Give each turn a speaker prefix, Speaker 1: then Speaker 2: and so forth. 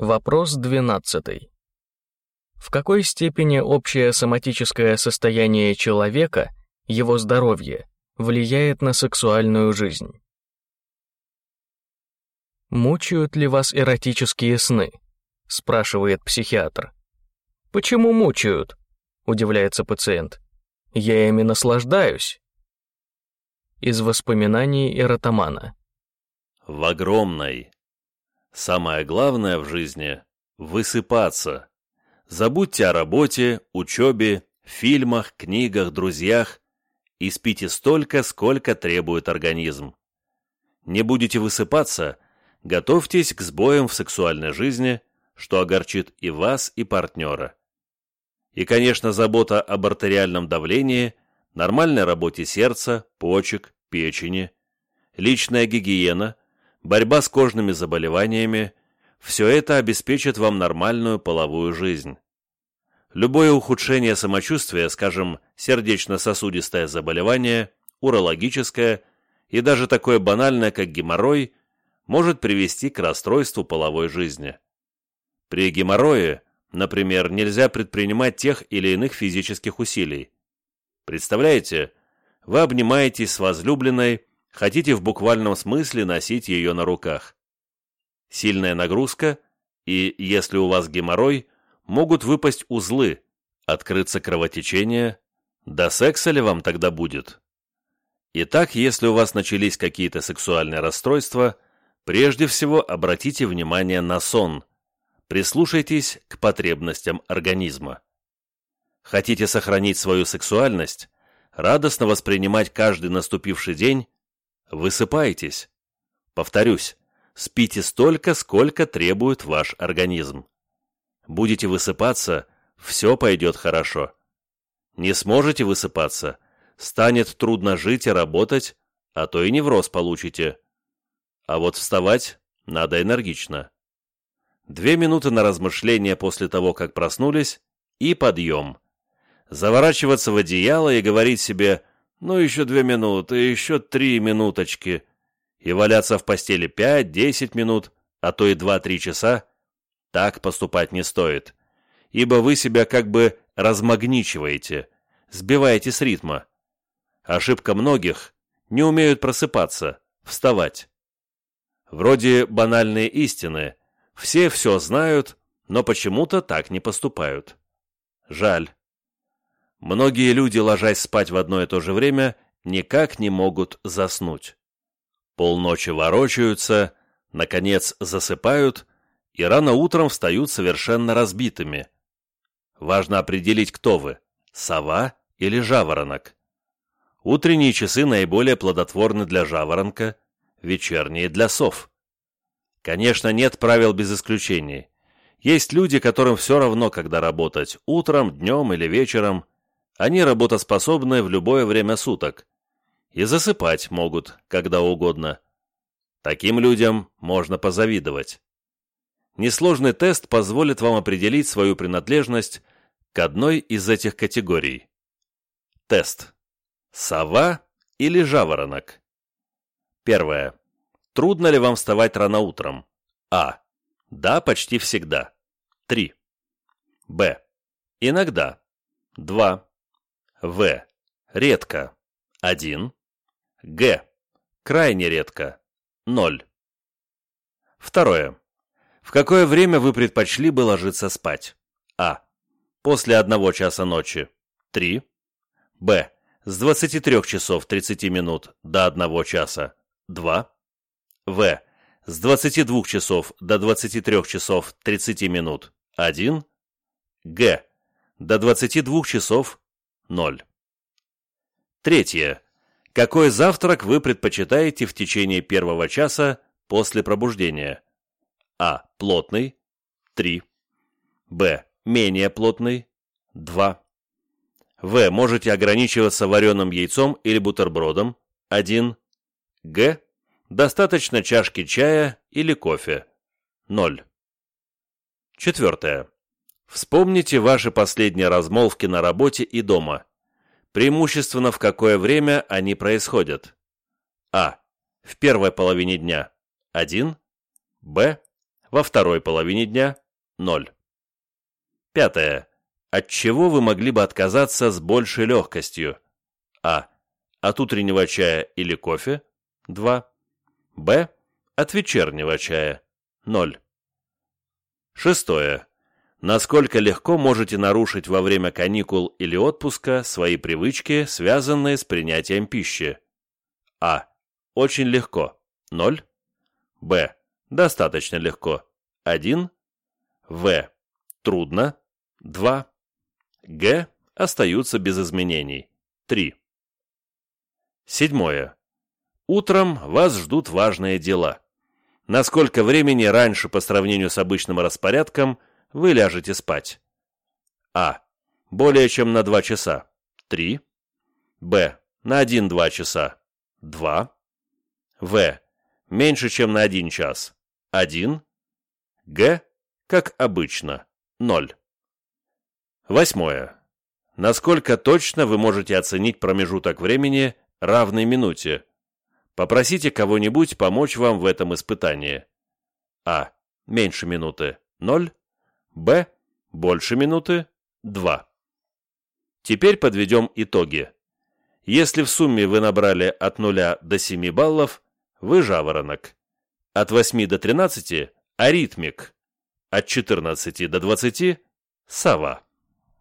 Speaker 1: Вопрос 12. В какой степени общее соматическое состояние человека, его здоровье, влияет на сексуальную жизнь? «Мучают ли вас эротические сны?» — спрашивает психиатр. «Почему мучают?» — удивляется пациент. «Я ими наслаждаюсь». Из воспоминаний эротомана.
Speaker 2: В огромной. Самое главное в жизни — высыпаться. Забудьте о работе, учебе, фильмах, книгах, друзьях и спите столько, сколько требует организм. Не будете высыпаться — готовьтесь к сбоям в сексуальной жизни, что огорчит и вас, и партнера. И, конечно, забота об артериальном давлении, нормальной работе сердца, почек, печени, личная гигиена, борьба с кожными заболеваниями – все это обеспечит вам нормальную половую жизнь. Любое ухудшение самочувствия, скажем, сердечно-сосудистое заболевание, урологическое и даже такое банальное, как геморрой, может привести к расстройству половой жизни. При геморрое, например, нельзя предпринимать тех или иных физических усилий. Представляете, вы обнимаетесь с возлюбленной, хотите в буквальном смысле носить ее на руках. Сильная нагрузка, и, если у вас геморрой, могут выпасть узлы, открыться кровотечение. До секса ли вам тогда будет? Итак, если у вас начались какие-то сексуальные расстройства – Прежде всего обратите внимание на сон. Прислушайтесь к потребностям организма. Хотите сохранить свою сексуальность, радостно воспринимать каждый наступивший день? Высыпайтесь. Повторюсь, спите столько, сколько требует ваш организм. Будете высыпаться, все пойдет хорошо. Не сможете высыпаться, станет трудно жить и работать, а то и невроз получите. А вот вставать надо энергично. Две минуты на размышление после того, как проснулись, и подъем. Заворачиваться в одеяло и говорить себе «ну еще две минуты, еще три минуточки» и валяться в постели пять-десять минут, а то и два-три часа, так поступать не стоит, ибо вы себя как бы размагничиваете, сбиваете с ритма. Ошибка многих – не умеют просыпаться, вставать. Вроде банальные истины. Все все знают, но почему-то так не поступают. Жаль. Многие люди, ложась спать в одно и то же время, никак не могут заснуть. Полночи ворочаются, наконец засыпают и рано утром встают совершенно разбитыми. Важно определить, кто вы – сова или жаворонок. Утренние часы наиболее плодотворны для жаворонка – вечерние для сов. Конечно, нет правил без исключений. Есть люди, которым все равно, когда работать, утром, днем или вечером. Они работоспособны в любое время суток. И засыпать могут, когда угодно. Таким людям можно позавидовать. Несложный тест позволит вам определить свою принадлежность к одной из этих категорий. Тест. Сова или жаворонок? Первое. Трудно ли вам вставать рано утром? А. Да, почти всегда. 3. Б. Иногда. 2. В. Редко. 1. Г. Крайне редко. 0. Второе. В какое время вы предпочли бы ложиться спать? А. После одного часа ночи. 3. Б. С 23 часов 30 минут до 1 часа. 2. В. С 22 часов до 23 часов 30 минут 1. Г. До 22 часов 0. Третье. Какой завтрак вы предпочитаете в течение первого часа после пробуждения? А. Плотный. 3. Б. Менее плотный. 2. В. Можете ограничиваться вареным яйцом или бутербродом. 1. Г. Достаточно чашки чая или кофе. 0. Четвертое. Вспомните ваши последние размолвки на работе и дома. Преимущественно в какое время они происходят. А. В первой половине дня. 1. Б. во второй половине дня – 0. Пятое. От чего вы могли бы отказаться с большей легкостью? А. От утреннего чая или кофе – 2. Б. От вечернего чая – 0. Шестое. Насколько легко можете нарушить во время каникул или отпуска свои привычки, связанные с принятием пищи? А. Очень легко. 0. Б. Достаточно легко. 1. В. Трудно. 2. Г. Остаются без изменений. 3. Седьмое. Утром вас ждут важные дела. Насколько времени раньше по сравнению с обычным распорядком вы ляжете спать? А. Более чем на 2 часа. 3. Б. На 1-2 часа. 2. В. Меньше, чем на 1 час. 1. Г. Как обычно. 0. Восьмое. Насколько точно вы можете оценить промежуток времени, равный минуте? Попросите кого-нибудь помочь вам в этом испытании. А. Меньше минуты. 0. Б. Больше минуты. 2. Теперь подведем итоги. Если в сумме вы набрали от 0 до 7 баллов, вы жаворонок. От 8 до 13 – аритмик. От 14 до 20 – сова.